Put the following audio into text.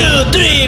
two, three.